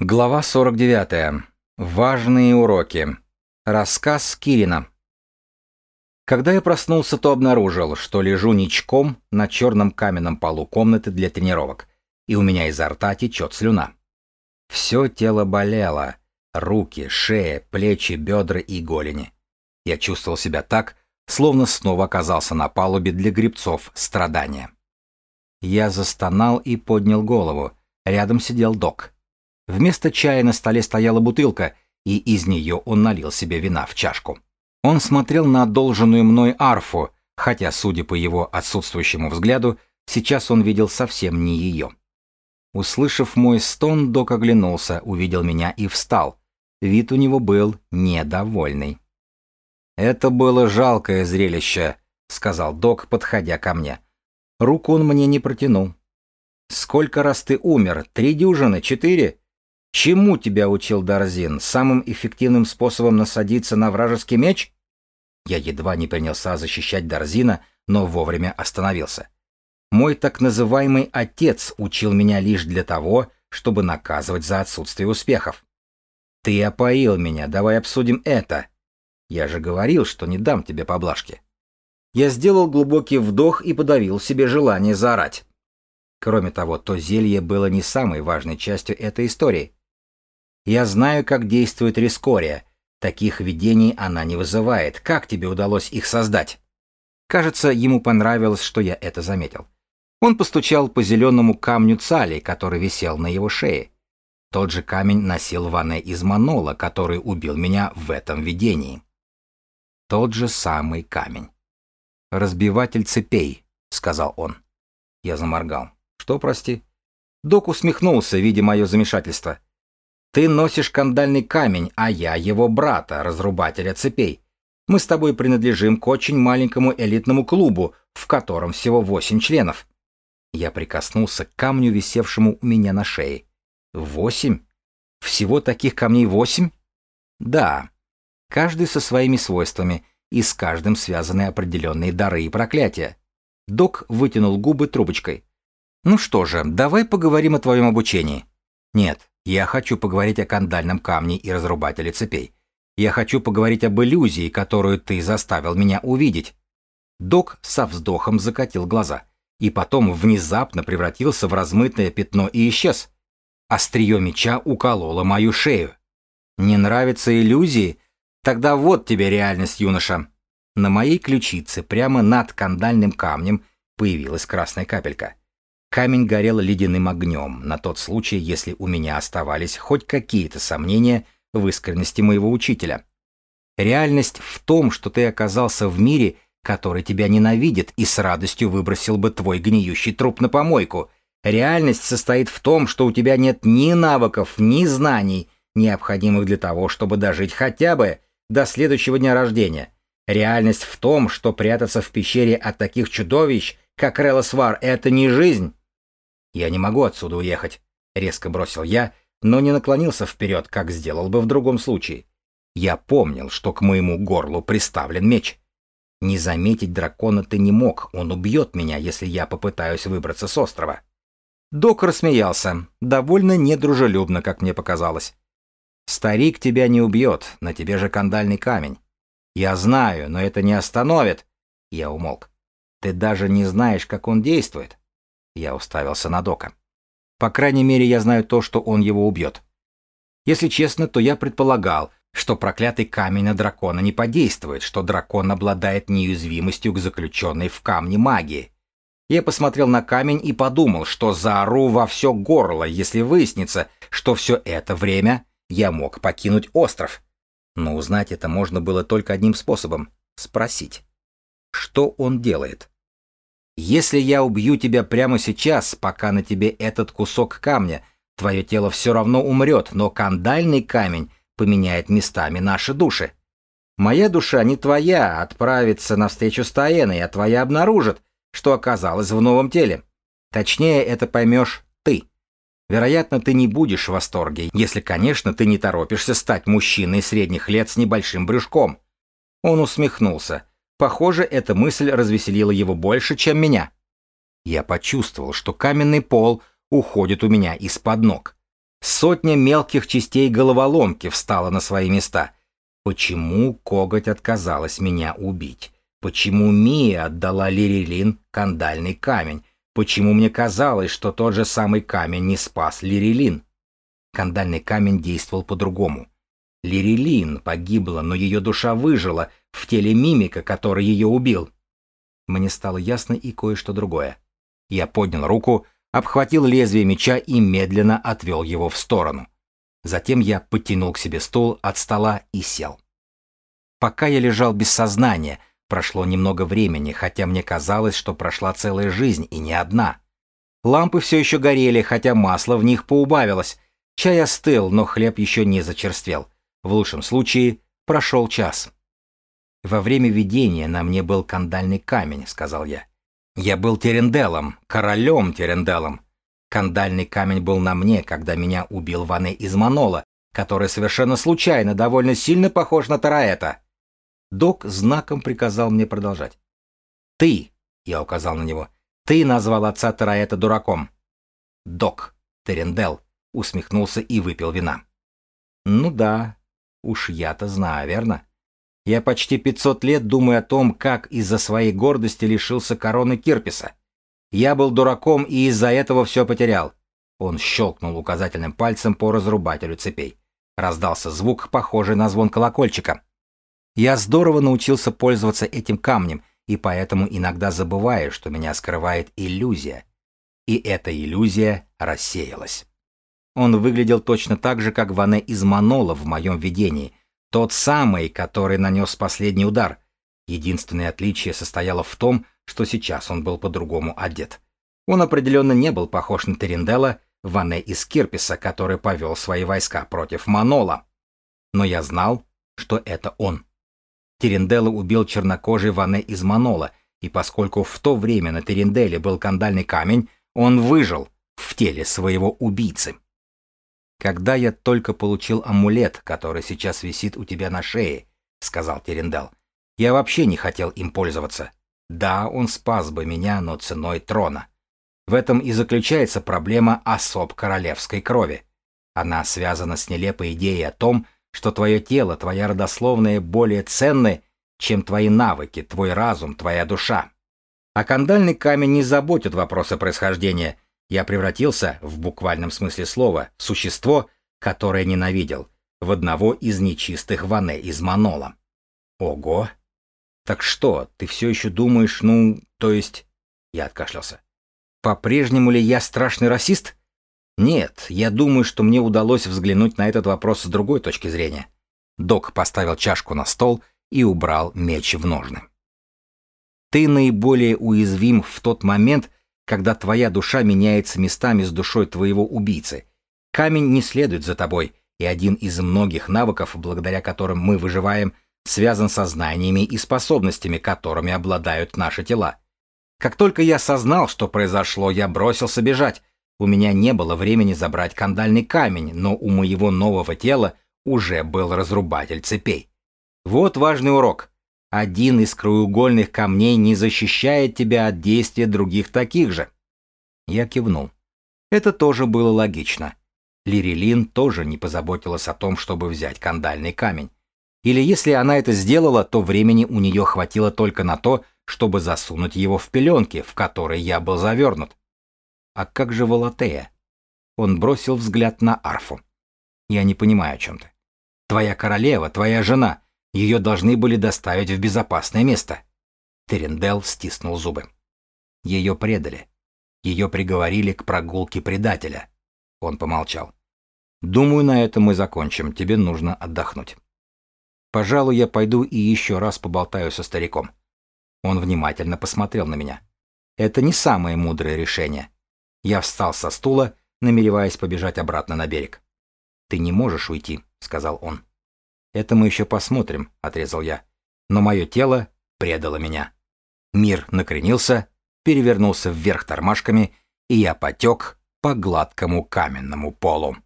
Глава 49. Важные уроки. Рассказ Кирина. Когда я проснулся, то обнаружил, что лежу ничком на черном каменном полу комнаты для тренировок, и у меня изо рта течет слюна. Все тело болело. Руки, шея, плечи, бедра и голени. Я чувствовал себя так, словно снова оказался на палубе для грибцов страдания. Я застонал и поднял голову. Рядом сидел док. Вместо чая на столе стояла бутылка, и из нее он налил себе вина в чашку. Он смотрел на одолженную мной арфу, хотя, судя по его отсутствующему взгляду, сейчас он видел совсем не ее. Услышав мой стон, док оглянулся, увидел меня и встал. Вид у него был недовольный. «Это было жалкое зрелище», — сказал док, подходя ко мне. Руку он мне не протянул. «Сколько раз ты умер? Три дюжины? Четыре? Чему тебя учил Дарзин? Самым эффективным способом насадиться на вражеский меч? Я едва не принялся защищать Дарзина, но вовремя остановился. Мой так называемый отец учил меня лишь для того, чтобы наказывать за отсутствие успехов. Ты опоил меня, давай обсудим это. Я же говорил, что не дам тебе поблажки. Я сделал глубокий вдох и подавил себе желание заорать. Кроме того, то зелье было не самой важной частью этой истории. Я знаю, как действует Рискория. Таких видений она не вызывает. Как тебе удалось их создать? Кажется, ему понравилось, что я это заметил. Он постучал по зеленому камню цали, который висел на его шее. Тот же камень носил Ване из Манола, который убил меня в этом видении. Тот же самый камень. «Разбиватель цепей», — сказал он. Я заморгал. «Что, прости?» Док усмехнулся, видя мое замешательство. Ты носишь кандальный камень, а я его брата, разрубателя цепей. Мы с тобой принадлежим к очень маленькому элитному клубу, в котором всего восемь членов. Я прикоснулся к камню, висевшему у меня на шее. Восемь? Всего таких камней восемь? Да. Каждый со своими свойствами, и с каждым связаны определенные дары и проклятия. Док вытянул губы трубочкой. Ну что же, давай поговорим о твоем обучении. Нет, я хочу поговорить о кандальном камне и разрубателе цепей. Я хочу поговорить об иллюзии, которую ты заставил меня увидеть. Док со вздохом закатил глаза и потом внезапно превратился в размытое пятно и исчез. Острие меча укололо мою шею. Не нравятся иллюзии? Тогда вот тебе реальность, юноша. На моей ключице прямо над кандальным камнем появилась красная капелька. Камень горел ледяным огнем, на тот случай, если у меня оставались хоть какие-то сомнения в искренности моего учителя. Реальность в том, что ты оказался в мире, который тебя ненавидит и с радостью выбросил бы твой гниющий труп на помойку. Реальность состоит в том, что у тебя нет ни навыков, ни знаний, необходимых для того, чтобы дожить хотя бы до следующего дня рождения. Реальность в том, что прятаться в пещере от таких чудовищ, как Релосвар, это не жизнь. «Я не могу отсюда уехать», — резко бросил я, но не наклонился вперед, как сделал бы в другом случае. Я помнил, что к моему горлу приставлен меч. Не заметить дракона ты не мог, он убьет меня, если я попытаюсь выбраться с острова. Док рассмеялся, довольно недружелюбно, как мне показалось. «Старик тебя не убьет, на тебе же кандальный камень». «Я знаю, но это не остановит». Я умолк. «Ты даже не знаешь, как он действует. Я уставился на Дока. По крайней мере, я знаю то, что он его убьет. Если честно, то я предполагал, что проклятый камень на дракона не подействует, что дракон обладает неуязвимостью к заключенной в камне магии. Я посмотрел на камень и подумал, что заору во все горло, если выяснится, что все это время я мог покинуть остров. Но узнать это можно было только одним способом — спросить. Что он делает? Если я убью тебя прямо сейчас, пока на тебе этот кусок камня, твое тело все равно умрет, но кандальный камень поменяет местами наши души. Моя душа не твоя, отправится навстречу с Таэной, а твоя обнаружит, что оказалось в новом теле. Точнее, это поймешь ты. Вероятно, ты не будешь в восторге, если, конечно, ты не торопишься стать мужчиной средних лет с небольшим брюшком. Он усмехнулся. Похоже, эта мысль развеселила его больше, чем меня. Я почувствовал, что каменный пол уходит у меня из-под ног. Сотня мелких частей головоломки встала на свои места. Почему коготь отказалась меня убить? Почему Мия отдала Лирилин кандальный камень? Почему мне казалось, что тот же самый камень не спас Лирилин? Кандальный камень действовал по-другому. Лирилин погибла, но ее душа выжила в теле мимика, который ее убил. Мне стало ясно и кое-что другое. Я поднял руку, обхватил лезвие меча и медленно отвел его в сторону. Затем я подтянул к себе стул от стола и сел. Пока я лежал без сознания, прошло немного времени, хотя мне казалось, что прошла целая жизнь и не одна. Лампы все еще горели, хотя масло в них поубавилось. Чай остыл, но хлеб еще не зачерствел. В лучшем случае прошел час. «Во время видения на мне был кандальный камень», — сказал я. «Я был Теренделом, королем Теренделом. Кандальный камень был на мне, когда меня убил Ване из Манола, который совершенно случайно довольно сильно похож на Тараэта». Док знаком приказал мне продолжать. «Ты», — я указал на него, — «ты назвал отца Тараэта дураком». Док, Терендел, усмехнулся и выпил вина. «Ну да, уж я-то знаю, верно?» Я почти 500 лет думаю о том, как из-за своей гордости лишился короны Кирписа. Я был дураком и из-за этого все потерял. Он щелкнул указательным пальцем по разрубателю цепей. Раздался звук, похожий на звон колокольчика. Я здорово научился пользоваться этим камнем, и поэтому иногда забываю, что меня скрывает иллюзия. И эта иллюзия рассеялась. Он выглядел точно так же, как Ване из Манола в моем видении, тот самый, который нанес последний удар. Единственное отличие состояло в том, что сейчас он был по-другому одет. Он определенно не был похож на Терендела, Ване из Кирписа, который повел свои войска против Манола. Но я знал, что это он. Теренделла убил чернокожий Ване из Манола, и поскольку в то время на Теренделе был кандальный камень, он выжил в теле своего убийцы. «Когда я только получил амулет, который сейчас висит у тебя на шее», — сказал Терендал, — «я вообще не хотел им пользоваться. Да, он спас бы меня, но ценой трона. В этом и заключается проблема особ королевской крови. Она связана с нелепой идеей о том, что твое тело, твоя родословная более ценны, чем твои навыки, твой разум, твоя душа. А кандальный камень не заботит вопроса происхождения — я превратился, в буквальном смысле слова, в существо, которое ненавидел, в одного из нечистых Ване из Манола. Ого! Так что, ты все еще думаешь, ну, то есть... Я откашлялся. По-прежнему ли я страшный расист? Нет, я думаю, что мне удалось взглянуть на этот вопрос с другой точки зрения. Док поставил чашку на стол и убрал меч в ножны. Ты наиболее уязвим в тот момент, когда твоя душа меняется местами с душой твоего убийцы. Камень не следует за тобой, и один из многих навыков, благодаря которым мы выживаем, связан со знаниями и способностями, которыми обладают наши тела. Как только я осознал, что произошло, я бросился бежать. У меня не было времени забрать кандальный камень, но у моего нового тела уже был разрубатель цепей. Вот важный урок. Один из краеугольных камней не защищает тебя от действия других таких же. Я кивнул. Это тоже было логично. Лирилин тоже не позаботилась о том, чтобы взять кандальный камень. Или если она это сделала, то времени у нее хватило только на то, чтобы засунуть его в пеленки, в которые я был завернут. А как же Волотея? Он бросил взгляд на арфу. Я не понимаю, о чем ты. Твоя королева, твоя жена. Ее должны были доставить в безопасное место. Терендел стиснул зубы. Ее предали. Ее приговорили к прогулке предателя. Он помолчал. Думаю, на этом мы закончим. Тебе нужно отдохнуть. Пожалуй, я пойду и еще раз поболтаю со стариком. Он внимательно посмотрел на меня. Это не самое мудрое решение. Я встал со стула, намереваясь побежать обратно на берег. Ты не можешь уйти, сказал он. «Это мы еще посмотрим», — отрезал я. Но мое тело предало меня. Мир накренился, перевернулся вверх тормашками, и я потек по гладкому каменному полу.